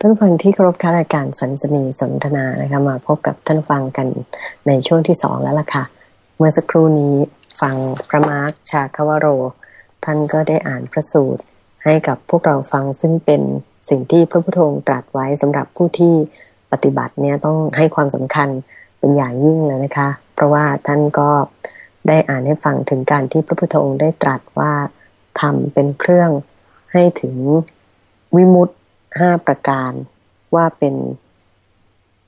ท่านฟังที่เคารพค่ารายการสันสนีสนทนานะคะมาพบกับท่านฟังกันในช่วงที่สองแล้วล่ะค่ะ เมื่อสักครู่นี้ฟังพระมาร์คชาคาวโร ท่านก็ได้อ่านพระสูตร ให้กับพวกเราฟังซึ่งเป็นสิ่งที่พระพุทโธตรัสไว้สำหรับผู้ที่ปฏิบัติเนี่ยต้องให้ความสำคัญเป็นอย่างยิ่งเลยนะคะ เพราะว่าท่านก็ได้อ่านให้ฟังถึงการที่พระพุทธองค์ได้ตรัสว่าทำเป็นเครื่องให้ถึงวิมุต ห้าประการว่าเป็น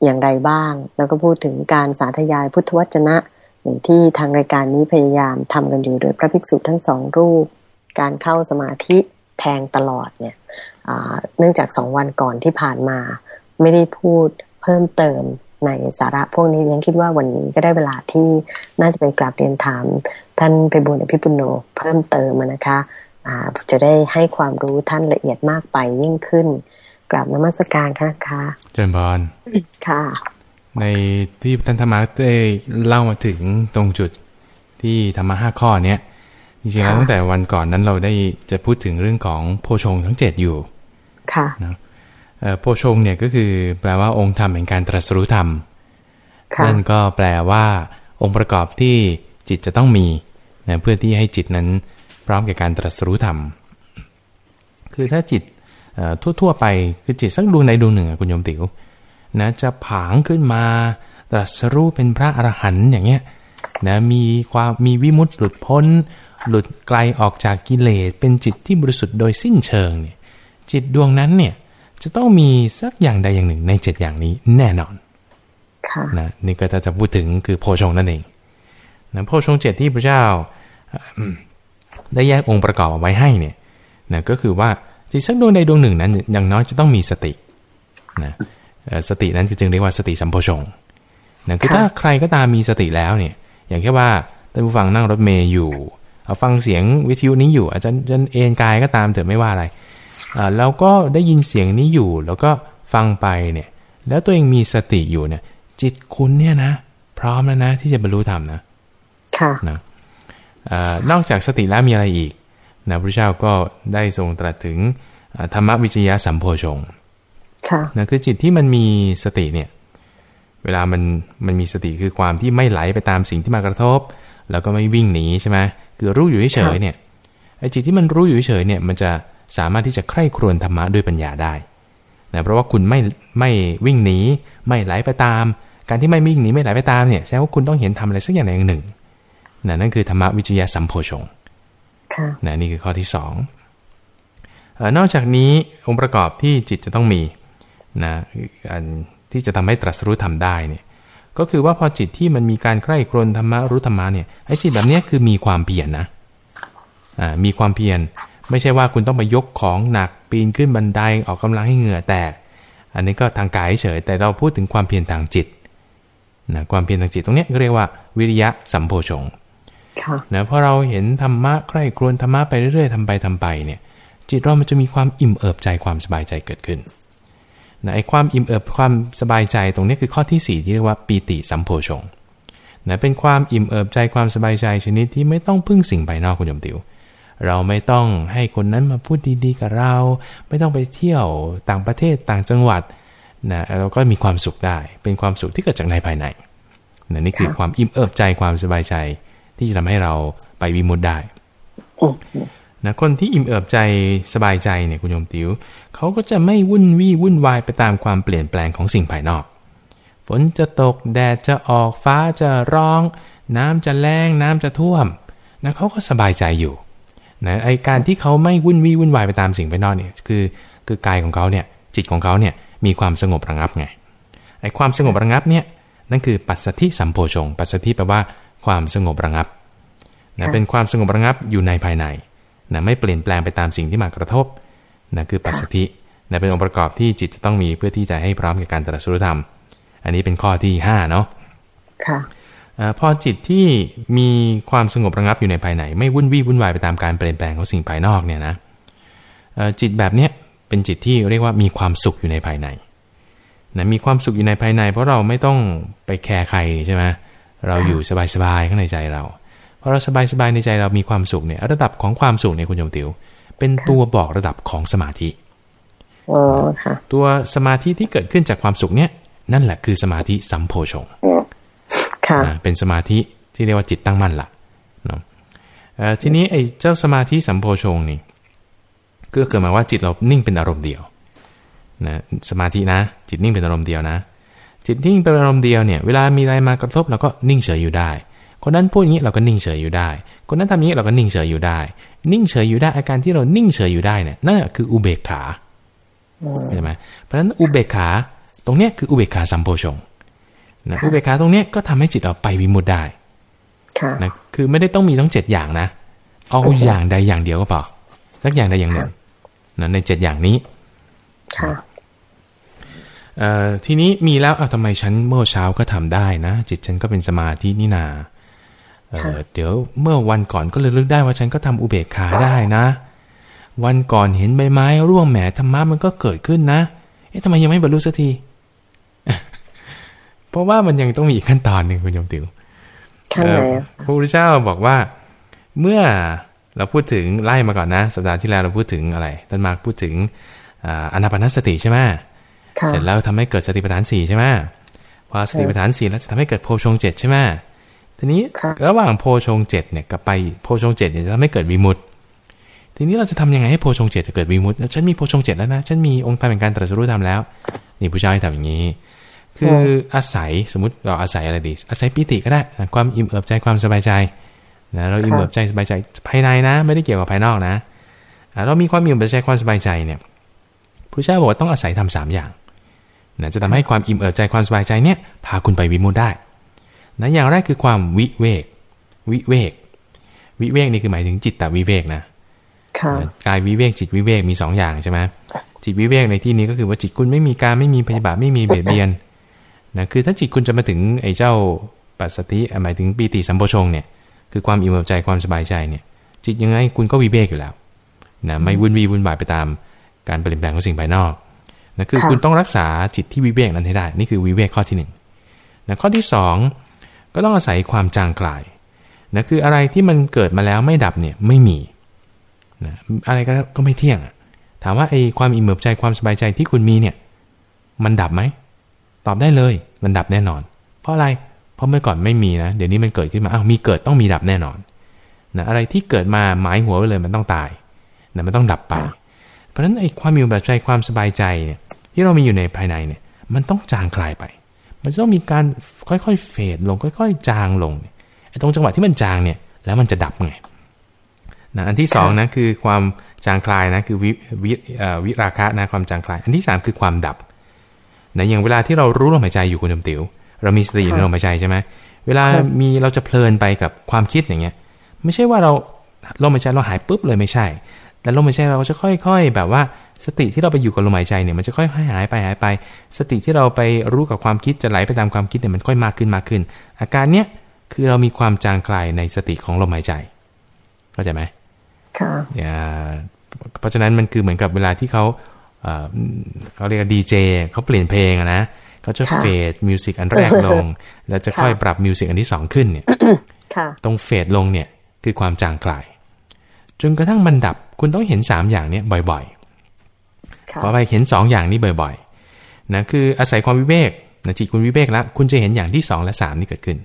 อย่างไรบ้าง แล้วก็พูดถึงการสาธยายพุทธวจนะอย่างที่ทางรายการนี้พยายามทำกันอยู่โดยพระภิกษุทั้งสองรูป การเข้าสมาธิแทงตลอดเนี่ยเนื่องจากสองวันก่อนที่ผ่านมา ไม่ได้พูดเพิ่มเติมในสาระพวกนี้ยังคิดว่าวันนี้ก็ได้เวลาที่น่าจะไปกราบเรียนถาม ท่านไปบุญอภิปุโนเพิ่มเติมนะคะ จะได้ให้ความรู้ท่านละเอียดมากไปยิ่งขึ้น กราบนมัสการค่ะค่ะเจริญพรค่ะ ในที่ท่านธรรมะได้เล่ามาถึงตรงจุดที่ธรรมะห้าข้อเนี้ยจริงๆแล้วตั้งแต่วันก่อนนั้นเราได้จะพูดถึงเรื่องของโพชงทั้งเจ็ดอยู่ ค่ะนะโพชงเนี่ยก็คือแปลว่าองค์ธรรมแห่งการตรัสรู้ธรรม นั่นก็แปลว่า องค์ประกอบที่จิตจะต้องมีนะเพื่อที่ให้จิตนั้นพ ร้อมแก่การตรัสรู้ธรรม คือถ้าจิตทั่วๆไปคือจิตสักดวงใดดวงหนึ่งคุณโยมติ๋วนะจะผางขึ้นมาตรัสรู้เป็นพระอรหันต์อย่างเงี้ยนะมีความมีวิมุตติหลุดพ้น หลุดไกลออกจากกิเลสเป็นจิตที่บริสุทธิ์โดยสิ้นเชิงเนี่ยจิตดวงนั้นเนี่ยจะต้องมีสักอย่างใดอย่างหนึ่งในเจ็ดอย่างนี้แน่นอนนะนี่ก็จะพูดถึงคือโพชงนั่นเองนะโพชงเจ็ดที่พระเจ้า ได้แยกองค์ประกอบเอาไว้ให้เนี่ยนะก็คือว่าจิตสักดวงใดดวงหนึ่งนั้นอย่างน้อยจะต้องมีสตินะสตินั้นจึงเรียกว่าสติสัมโพชงนะคือถ้าใครก็ตามมีสติแล้วเนี่ย อย่างแค่ว่าท่านผู้ฟังนั่งรถเมย์อยู่ เอาฟังเสียงวิทยุนี้อยู่ อาจจะจะเอนกายก็ตามเถอะไม่ว่าอะไรแล้วก็ได้ยินเสียงนี้อยู่ แล้วก็ฟังไปเนี่ย แล้วตัวเองมีสติอยู่เนี่ย จิตคุณเนี่ยนะ พร้อมแล้วนะที่จะบรรลุธรรมนะ ค่ะนะ นอกจากสติแล้วมีอะไรอีกนะพระเจ้าก็ได้ทรงตรัสถึงธรรมวิจยะสัมโพชงค่ะนะคือจิตที่มันมีสติเนี่ย เวลามันมันมีสติคือความที่ไม่ไหลไปตามสิ่งที่มากระทบ แล้วก็ไม่วิ่งหนีใช่ไหมคือรู้อยู่เฉยเนี่ยไอ้จิตที่มันรู้อยู่เฉยเนี่ย มันจะสามารถที่จะใคร่ครวญธรรมะด้วยปัญญาได้นะเพราะว่าคุณไม่ไม่วิ่งหนีไม่ไหลไปตาม การที่ไม่วิ่งหนีไม่ไหลไปตามเนี่ยแสดงว่าคุณต้องเห็นทำอะไรสักอย่างใดอย่างหนึ่ง นะนั่นคือธรรมวิจยะสัมโพชงนะนี่คือข้อที่สองนอกจากนี้องค์ประกอบที่จิตจะต้องมีนะอันที่จะทำให้ตรัสรู้ทำได้เนี่ยก็คือว่าพอจิตที่มันมีการใคร่ครวญธรรมะรู้ธรรมะเนี่ยไอ้จิตแบบนี้คือมีความเพียรนนะอ่ามีความเพียรไม่ใช่ว่าคุณต้องไปยกของหนักปีนขึ้นบันไดออกกำลังให้เหงื่อแตก อันนี้ก็ทางกายเฉย แต่เราพูดถึงความเพียรทางจิตนะความเพียรทางจิตตรงนี้เรียกว่าวิริยะสัมโพชง นะพอเราเห็นธรรมะใคร่ครวญธรรมะไปเรื่อยๆทำไปทำไปเนี่ยจิตเรามันจะมีความอิ่มเอิบใจความสบายใจเกิดขึ้นนะไอ้ความอิ่มเอิบความสบายใจตรงนี้คือข้อที่ 4 ที่เรียกว่าปีติสัมโพชงนะเป็นความอิ่มเอิบใจความสบายใจชนิดที่ไม่ต้องพึ่งสิ่งภายนอกคุณยมติว เราไม่ต้องให้คนนั้นมาพูดดีๆกับเรา ไม่ต้องไปเที่ยวต่างประเทศต่างจังหวัดนะเราก็มีความสุขได้ เป็นความสุขที่เกิดจากในภายในนะนี่คือความอิ่มเอิบใจความสบายใจ ที่จะทำให้เราไปวิมุตได้นะคนที่อิ่มเอิบใจสบายใจเนี่ยคุณโยมติว๋วเขาก็จะไม่วุ่นวี่วุ่นวายไปตามความเปลี่ยนแปลงของสิ่งภายนอก ฝนจะตกแดดจะออกฟ้าจะร้อง น้ำจะแรงน้ำจะท่วมนะเขาก็สบายใจอยู่นะไอการที่เขาไม่วุ่นวี่วุ่นวายไปตามสิ่งภายนอกเนี่ยคือคือกายของเขาเนี่ยจิตของเขาเนี่ยมีความสงบระงับไงไอความสงบระงับเนี่ยนั่นคือปัสสธิสัมโพชง ปัสสธิแปลว่า ความสงบระงับนะเป็นความสงบระงับอยู่ในภายในนะไม่เปลี่ยนแปลงไปตามสิ่งที่มากระทบนะคือปัสสธินะเป็นองค์ประกอบที่จิตจะต้องมีเพื่อที่จะให้พร้อมกับการตรัสรู้ธรรม อันนี้เป็นข้อที่5เนาะค่ะพอจิตที่มีความสงบระงับอยู่ในภายใน ไม่วุ่นวี่วุ่นวายไปตามการเปลี่ยนแปลงของสิ่งภายนอกเนี่ยนะจิตแบบเนี้ยเป็นจิตที่เรียกว่ามีความสุขอยู่ในภายในนะมีความสุขอยู่ในภายใน เพราะเราไม่ต้องไปแคร์ใครใช่ไหม เราอยู่สบายๆข้างในใจเราพอเราสบายๆในใจเรามีความสุขเนี่ยระดับของความสุขเนี่ยคุณโยมติวเป็นตัวบอกระดับของสมาธิอ๋อค่ะตัวสมาธิที่เกิดขึ้นจากความสุขเนี่ย นั่นแหละคือสมาธิสัมโพชงค่ะอ่าเป็นสมาธิที่เรียกว่าจิตตั้งมั่นละเนาะเอ่อทีนี้ไอ้เจ้าสมาธิสัมโพชงนี่ก็เกิดมาว่าจิตเรานิ่งเป็นอารมณ์เดียวนะสมาธินะ จิตนิ่งเป็นอารมณ์เดียวนะ จิตนิ่งเป็นอารมณ์เดียวเนี่ยเวลามีอะไรมากระทบเราก็นิ่งเฉยอยู่ได้ คนนั้นพูดอย่างนี้เราก็นิ่งเฉยอยู่ได้ คนนั้นทำอย่างนี้เราก็นิ่งเฉยอยู่ได้ นิ่งเฉยอยู่ได้อาการที่เรานิ่งเฉยอยู่ได้เนี่ยนั่นแหละคืออุเบกขาใช่ไหมเพราะฉะนั้นอุเบกขาตรงเนี้ยคืออุเบกขาสัมโพชงนะค่ะอุเบกขาตรงเนี้ยก็ทำให้จิตเราไปวิมุตติได้ค่ะนะคือไม่ได้ต้องมีทั้งเจ็ดอย่างนะ เอาอย่างใดอย่างเดียวก็พอสักอย่างใดอย่างหนึ่งนะในเจ็ดอย่างนี้ค่ะเอ่อ ทีนี้มีแล้วเอาทำไมฉันเมื่อเช้าก็ทำได้นะ จิตฉันก็เป็นสมาธินี่นาเอ่อค่ะเดี๋ยวเมื่อวันก่อนก็เลยลึกได้ว่าฉันก็ทำอุเบกขาได้นะ วันก่อนเห็นใบไม้ ร่วงแหมธรรมะมันก็เกิดขึ้นนะ เอ๊ะทำไมยังไม่บรรลุสักที เพราะว่ามันยังต้องมีอีกขั้นตอนหนึ่งคุณโยมติวขั้นไหนเอ่ออะพระพุทธเจ้าบอกว่า เมื่อเราพูดถึงไล่มาก่อนนะ สัปดาห์ที่แล้วเราพูดถึงอะไรท่านมาร์คพูดถึงอ่าอนาปานสติใช่ไหมค่ะ เสร็จแล้วทำให้เกิดสติปัฏฐานสี่ใช่ไหมพอสติปัฏฐานสี่แล้วจะทำให้เกิดโพชงเจ็ดใช่ไหมทีนี้ค่ะระหว่างโพชงเจ็ดเนี่ยกับไปโพชงเจ็ดเนี่ยจะทำให้เกิดวิมุตติทีนี้เราจะทำยังไงให้โพชงเจ็ดจะเกิดวิมุตติฉันมีโพชงเจ็ดแล้วนะ ฉันมีองค์ธรรมแห่งการตรัสรู้ธรรมแล้ว นี่ผู้เจ้าให้ทำอย่างนี้ คืออาศัยสมมติเราอาศัยอะไรดี อาศัยปิติก็ได้นะความอิ่มเอิบใจความสบายใจนะเราอิ่มเอิบใจสบายใจภายในนะ ไม่ได้เกี่ยวกับภายนอกนะอ่าเรามีความอิ่มเอิบใจความสบายใจเนี่ยพระเจ้าบอกว่าต้องอาศัยทำสามอย่าง นะจะทำให้ความอิ่มเอิบใจความสบายใจเนี่ยพาคุณไปวิมุตติได้นะอย่างแรกคือความวิเวก วิเวก วิเวกนี่คือหมายถึงจิตตวิเวกนะค่ะกายวิเวกจิตวิเวกมีสองอย่างใช่ไหมจิตวิเวกในที่นี้ก็คือว่าจิตคุณไม่มีการไม่มีพยาบาทไม่มีเบียดเบียนนะคือถ้าจิตคุณจะมาถึงไอ้เจ้าปัสสติหมายถึงปีติสัมโพชงเนี่ยคือความอิ่มเอิบใจความสบายใจเนี่ย จิตยังไงคุณก็วิเวกอยู่แล้วนะไม่วุ่นวีวุ่นวายไปตามการเปลี่ยนแปลงของสิ่งภายนอก นะคือค่ะคุณต้องรักษาจิตที่วิเวกนั้นให้ได้ นี่คือวิเวกข้อที่หนึ่งนะข้อที่สองก็ต้องอาศัยความจางคลายนะคืออะไรที่มันเกิดมาแล้วไม่ดับเนี่ยไม่มีนะอะไรก็ก็ไม่เที่ยงอะถามว่าไอ้ความอิ่มเอิบใจความสบายใจที่คุณมีเนี่ย มันดับไหมตอบได้เลย มันดับแน่นอน เพราะอะไรเพราะเมื่อก่อนไม่มีนะเดี๋ยวนี้มันเกิดขึ้นมาอ้าวมีเกิดต้องมีดับแน่นอนนะอะไรที่เกิดมาหมายหัวไว้เลยมันต้องตายนะมันต้องดับไป เพราะฉะนั้นไอ้ความอิ่มเอิบใจความสบายใจเนี่ย ที่เรามีอยู่ในภายในเนี่ย มันต้องจางคลายไป มันจะต้องมีการค่อยๆเฟดลง ค่อยๆ จางลงเนี่ยไอ้ตรงจังหวะที่มันจางเนี่ย แล้วมันจะดับไงนะอันที่สองนะคือความจางคลายนะคือวิวิเอ่อวิราคะนะความจางคลาย อันที่สามคือความดับนะอย่างเวลาที่เรารู้ลมหายใจอยู่คุณลมติ๋วเรามีสติอยู่ในลมหายใจใช่ไหมเวลามีเราจะเพลินไปกับความคิดอย่างเงี้ย ไม่ใช่ว่าเราลมหายใจเราหายปุ๊บเลยไม่ใช่ แต่ลมหายใจเราจะค่อย ๆ แบบว่า สติที่เราไปอยู่กับลมหายใจเนี่ยมันจะค่อยๆหายไปหายไป สติที่เราไปรู้กับความคิดจะไหลไปตามความคิดเนี่ยมันค่อยมากขึ้นมากขึ้น อาการเนี้ยคือเรามีความจางคลายในสติของลมหายใจ เข้าใจไหมค่ะอ่าเพราะฉะนั้นมันคือเหมือนกับเวลาที่เขาเอ่อเขาเรียกดีเจเขาเปลี่ยนเพลงอะนะเขาจะค่ะ fade music อันแรกลง แล้วจะค่อยปรับ music อันที่สองขึ้นเนี่ยค่ะตรง fade ลงเนี่ยคือความจางคลาย จนกระทั่งมันดับคุณต้องเห็นสามอย่างเนี้ยบ่อยค่ะๆ พอไปเห็นสองอย่างนี้บ่อยๆนะคืออาศัยความวิเวกนะจิตคุณวิเวกแล้วคุณจะเห็นอย่างที่สองและสามนี่เกิดขึ้น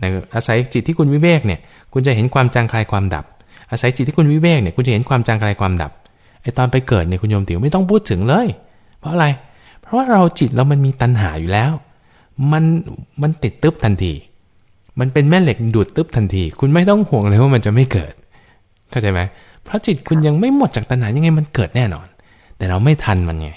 นะอาศัยจิตที่คุณวิเวกเนี่ยคุณจะเห็นความจางคลายความดับ อาศัยจิตที่คุณวิเวกเนี่ยคุณจะเห็นความจางคลายความดับไอตอนไปเกิดเนี่ยคุณโยมติ๋วไม่ต้องพูดถึงเลย เพราะอะไร เพราะว่าเราจิตเรามันมีตัณหาอยู่แล้ว มันมันติดตึ๊บทันที มันเป็นแม่เหล็กดูดตึ๊บทันที คุณไม่ต้องห่วงเลยว่ามันจะไม่เกิด เข้าใจไหมเพราะจิตคุณยังไม่หมดจากตัณหายังไงมันเกิดแน่นอน แต่เราไม่ทันมันไง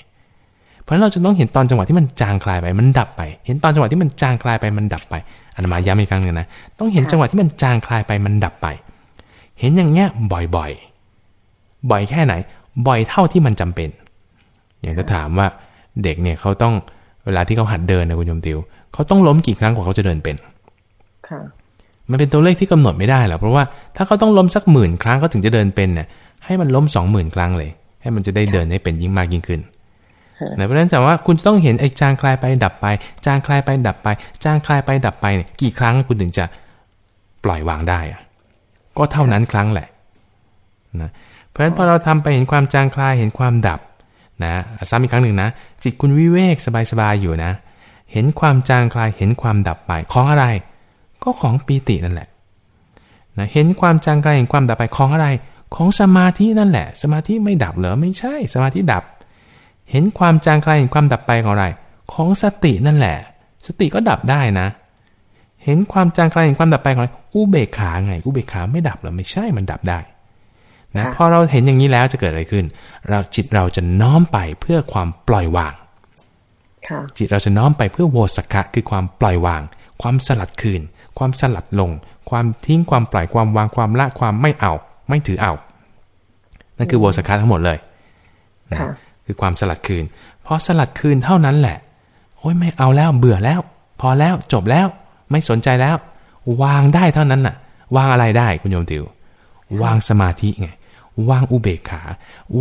เพราะฉะนั้นเราจะต้องเห็นตอนจังหวะที่มันจางคลายไป มันดับไป เห็นตอนจังหวะที่มันจางคลายไป มันดับไปอันมาย้ำอีกครั้งหนึงนะ ต้องเห็นจังหวะที่มันจางคลายไป มันดับไป เห็นอย่างเงี้ยบ่อยๆ บ่อยแค่ไหน บ่อยเท่าที่มันจำเป็น อย่างถ้าถามว่าเด็กเนี่ยเขาต้องเวลาที่เขาหัดเดินนะคุณโยมติว เขาต้องล้มกี่ครั้งกว่าเขาจะเดินเป็น ค่ะ มันเป็นตัวเลขที่กำหนดไม่ได้หรอกเพราะว่าถ้าเขาต้องล้มสักหมื่นครั้งเขาถึงจะเดินเป็นเนี่ยให้มันล้มสองหมื่นครั้งเลย ให้มันจะได้เดินให้เป็นยิ่งมากยิ่งขึ้นนะเพราะฉะนั้นแต่ว่าคุณจะต้องเห็นไอ้จางคลายไปดับไป จางคลายไปดับไป จางคลายไปดับไปเนี่ยกี่ครั้งคุณถึงจะปล่อยวางได้อะก็เท่านั้นครั้งแหละนะเพราะฉะนั้นพอเราทำไปเห็นความจางคลายเห็นความดับนะซ้ำอีกครั้งหนึ่งนะ จิตคุณวิเวกสบายๆอยู่นะ เห็นความจางคลายเห็นความดับไปของอะไร ก็ของปีตินั่นแหละนะเห็นความจางคลายเห็นความดับไปของอะไร ของสมาธินั่นแหละ สมาธิไม่ดับเหรอไม่ใช่ สมาธิดับ เห็นความจางคลายเห็นความดับไปของอะไร ของสตินั่นแหละ สติก็ดับได้นะ เห็นความจางคลายเห็นความดับไปของอะไรอุเบกขาไงอุเบกขาไม่ดับเหรอไม่ใช่มันดับได้นะพอเราเห็นอย่างนี้แล้วจะเกิดอะไรขึ้น เราจิตเราจะน้อมไปเพื่อความปล่อยวางจิตเราจะน้อมไปเพื่อโวสกะคือความปล่อยวาง ความสลัดคืน ความสลัดลง ความทิ้งความปล่อยความวางความละความไม่เอา ไม่ถือเอา นั่นคือโวสกะทั้งหมดเลยนะคือความสลัดคืนพอสลัดคืนเท่านั้นแหละ โอ้ยไม่เอาแล้วเบื่อแล้ว พอแล้วจบแล้ว ไม่สนใจแล้ว วางได้เท่านั้นน่ะ วางอะไรได้คุณโยมติว วางสมาธิไงวางอุเบกขา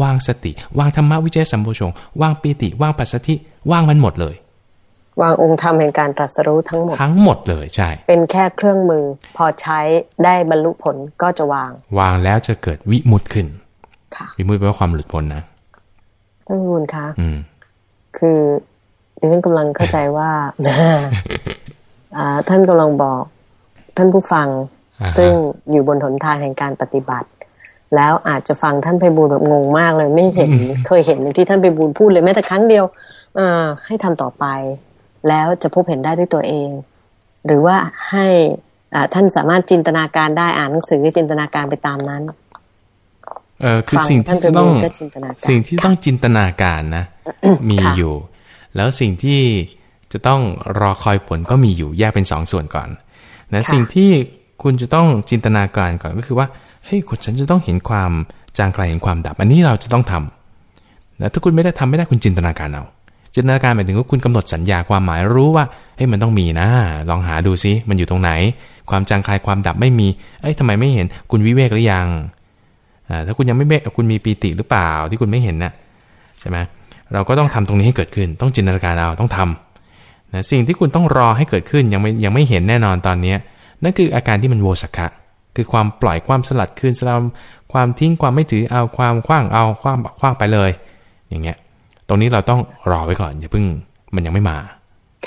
วางสติ วางธรรมวิเจสัมโพชง วางปีติ วางปัสสติวางมันหมดเลย วางองค์ธรรมแห่งการตรัสรู้ทั้งหมด ทั้งหมดเลยใช่ เป็นแค่เครื่องมือ พอใช้ได้บรรลุผลก็จะวาง วางแล้วจะเกิดวิมุตขึ้นค่ะวิมุตแปลว่าความหลุดพ้นนะท่านบุญคะอืมคือดิฉันกำลังเข้าใจว่าท่านกำลังบอก ท่านผู้ฟัง ซึ่งอยู่บนหนทางแห่งการปฏิบัติ แล้วอาจจะฟังท่านไปบูลแบบงงมากเลย ไม่เห็นเคยเห็นที่ท่านไปบูลพูดเลยแม้แต่ครั้งเดียวอให้ทำต่อไป แล้วจะพบเห็นได้ด้วยตัวเอง หรือว่าให้ท่านสามารถจินตนาการได้อ่านหนังสือจินตนาการไปตามนั้นเออคือสิ่งที่จะต้องสิ่งที่ต้องจินตนาการนะ มีอยู่ แล้วสิ่งที่จะต้องรอคอยผลก็มีอยู่แยกเป็นสองส่วนก่อนนะสิ่งที่คุณจะต้องจินตนาการก่อนก็คือว่าเฮ้ยคุณฉันจะต้องเห็นความจางคลายเห็นความดับ อันนี้เราจะต้องทำนะถ้าคุณไม่ได้ทำไม่ได้คุณจินตนาการเอา จินตนาการหมายถึงว่าคุณกำหนดสัญญาความหมายรู้ว่าเฮ้ยมันต้องมีนะ ลองหาดูซิมันอยู่ตรงไหน ความจางคลายความดับไม่มีเอ้ยทำไมไม่เห็นคุณวิเวกหรือยังถ้าคุณยังไม่เมกคุณมีปีติหรือเปล่าที่คุณไม่เห็นนะ่ะใช่ไหมเราก็ต้องทำตรงนี้ให้เกิดขึ้น ต้องจินตนาการเอาต้องทำนะสิ่งที่คุณต้องรอให้เกิดขึ้นยังไม่ยังไม่เห็นแน่นอนตอนเนี้นั่นคืออาการที่มันโวสักะคือความปล่อยความสลัดคืนสลัมความทิ้งความไม่ถือเอาความคว้างเอาควางคว้างไปเลย อย่างเงี้ย ตรงนี้เราต้องรอไว้ก่อน อย่าเพิ่งมันยังไม่มา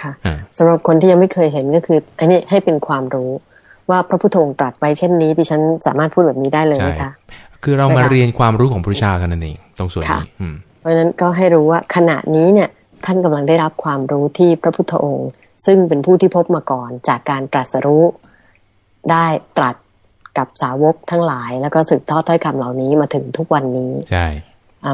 ค่ะสำหรับคนที่ยังไม่เคยเห็นก็คืออันนี้ให้เป็นความรู้ว่าพระพุทโธตรัสไว้เช่นนี้ที่ฉันสามารถพูดแบบนี้ได้เลยนะคะคือเรามาเรียนความรู้ของพระเจ้าเท่านั้นเองตรงส่วนนี้เพราะฉะนั้นก็ให้รู้ว่าขณะนี้เนี่ยท่านกำลังได้รับความรู้ที่พระพุทธองค์ ซึ่งเป็นผู้ที่พบมาก่อนจากการตรัสรู้ได้ตรัสกับสาวกทั้งหลาย แล้วก็สืบทอดถ้อยคำเหล่านี้มาถึงทุกวันนี้ ใช่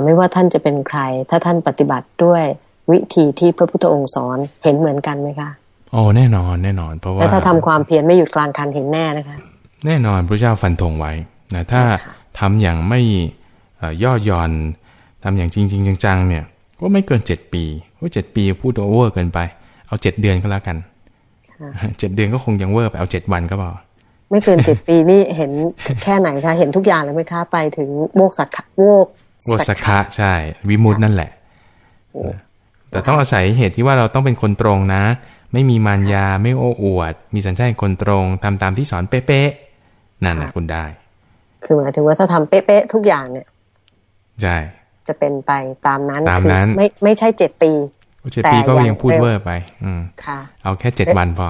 ไม่ว่าท่านจะเป็นใคร ถ้าท่านปฏิบัติด้วยวิธีที่พระพุทธองค์สอนเห็นเหมือนกันไหมคะโอ้แน่นอนแน่นอน เพราะว่าแล้วถ้าทำความเพียรไม่หยุดกลางคันเห็นแน่นะคะ แน่นอนพระเจ้าฟันธงไว้นะถ้าทำอย่างไม่ย่อหย่อนทำอย่างจริงจริงจังๆเนี่ยก็ไม่เกินเจ็ดปีว่าเจ็ดปีพูด over เกินไป เอาเจ็ดเดือนก็แล้วกันเจ็ดเดือนก็คงยังเวอร์ไปเอาเจ็ดวันก็พอไม่เกินเจ็ดปีนี่เห็นแค่ไหนคะ เห็นทุกอย่างเลยไหมคะ ไปถึงโมกสักโมก โมกสักะใช่ วิมุตนั่นแหละแต่ต้องอาศัยเหตุที่ว่าเราต้องเป็นคนตรงนะ ไม่มีมารยาไม่โอ้อวด มีสัญชาติคนตรงทำตามที่สอนเป๊ะๆนั่นนะคุณได้ คือหมายถึงว่าถ้าทำเป๊ะๆทุกอย่างเนี่ยใช่จะเป็นไปตามนั้นตามนั้นไม่ไม่ใช่เจ็ดปีเจ็ดปีก็ยังพูดเวอร์ไป อืมค่ะ เอาแค่เจ็ดวันพอ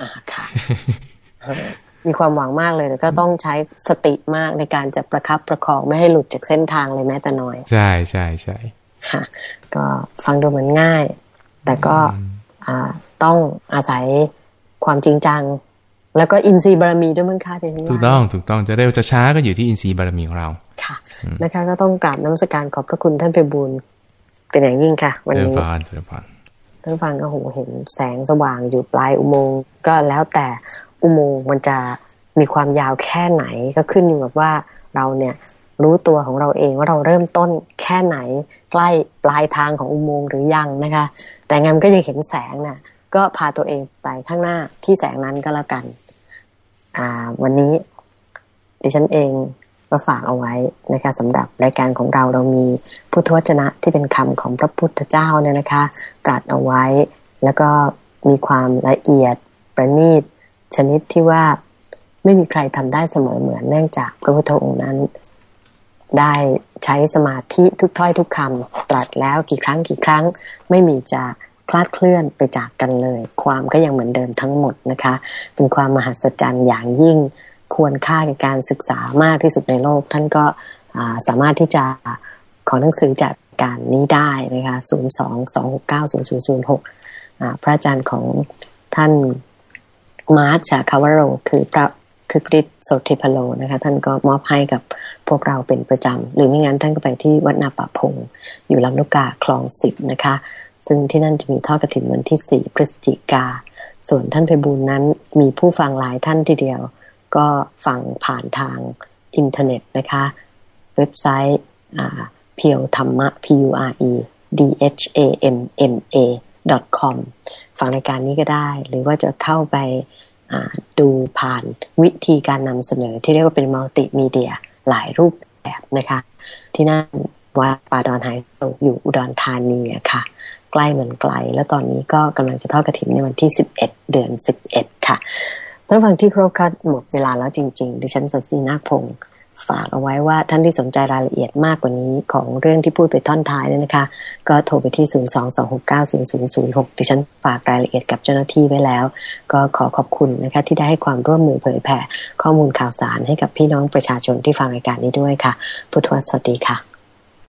อ่าค่ะ มีความหวังมากเลยแต่ก็ต้องใช้สติมากในการจะประคับประคองไม่ให้หลุดจากเส้นทางเลยแม้แต่น้อย ใช่ใช่ใช่ค่ะ ก็ฟังดูเหมือนง่าย แต่ก็ต้องอาศัยความจริงจัง แล้วก็อินทรีย์บารมีด้วยมั้งคะที่นี่ถูกต้องถูกต้องจะเร็วจะช้าก็อยู่ที่อินทรีย์บารมีของเราค่ะ นะคะ ก็ต้องกราบน้ำสการขอบพระคุณท่านไปบุญเป็นอย่างยิ่งค่ะ วันนี้ท่านฟังก็โหเห็นแสงสว่างอยู่ปลายอุโมงค์ก็แล้วแต่ อุโมงค์มันจะมีความยาวแค่ไหนก็ขึ้นอยู่กับว่าเราเนี่ยรู้ตัวของเราเองว่าเราเริ่มต้นแค่ไหนใกล้ปลายทางของอุโมงค์หรือยังนะคะ แต่งามก็ยังเห็นแสงนะ่ะก็พาตัวเองไปข้างหน้าที่แสงนั้นก็แล้วกันวันนี้ดิฉันเองก็ฝากเอาไว้นะคะสำหรับรายการของเราเรามีพุทธวจนะที่เป็นคำของพระพุทธเจ้าเนี่ยนะคะตรัสเอาไว้ แล้วก็มีความละเอียดประณีต ชนิดที่ว่าไม่มีใครทำได้เสมอเหมือนเนื่องจากพระพุทธองค์นั้น ได้ใช้สมาธิทุกถ้อยทุกคำตรัสแล้วกี่ครั้งกี่ครั้ง ไม่มีจะคลาดเคลื่อนไปจากกันเลย ความก็ยังเหมือนเดิมทั้งหมดนะคะ เป็นความมหัศจรรย์อย่างยิ่งควรค่าในการศึกษามากที่สุดในโลก ท่านก็สามารถที่จะขอหนังสือจากการนี้ได้นะคะ 0 2 2 6 9 0 0 0 6 พระอาจารย์ของท่าน มาร์ชาคาวโร คือพระคือกริชโสติพโลนะคะ ท่านก็มอบให้กับพวกเราเป็นประจำ หรือไม่งั้นท่านก็ไปที่วัดนาป่าพง อยู่ลำลูกกาคลองสิบนะคะ ซึ่งที่นั่นจะมีทอดกระถิ่นวันที่สี่พฤศจิกา ส่วนท่านไปบูญนั้นมีผู้ฟังหลายท่านทีเดียว ก็ฟังผ่านทางอินเทอร์เน็ตนะคะ เว็บไซต์เพียวธรรมะ p u r e d h a m m a com ฟังรายการนี้ก็ได้ หรือว่าจะเข้าไปดูผ่านวิธีการนำเสนอ ที่เรียกว่าเป็นมัลติมีเดียหลายรูปแบบนะคะ ที่นั่นวัดป่าดอนหายโศกอยู่อุดรธานีค่ะ ใกล้เหมือนไกล แล้วตอนนี้ก็กำลังจะทอดกระถิ่นในวันที่ 11 เดือน 11 ค่ะท่านฟังที่ครบคัดหมดเวลาแล้วจริงๆ ดิฉันสัตสีนาคพงศ์ ฝากเอาไว้ว่าท่านที่สนใจรายละเอียดมากกว่านี้ของเรื่องที่พูดไปท่อนท้ายเนี่ยนะคะ ก็โทรไปที่ 022690006 ดิฉันฝากรายละเอียดกับเจ้าหน้าที่ไว้แล้ว ก็ขอขอบคุณนะคะที่ได้ให้ความร่วมมือเผยแผ่ข้อมูลข่าวสารให้กับพี่น้องประชาชนที่ฟังรายการนี้ด้วยค่ะ พุทธวสวัสดีค่ะ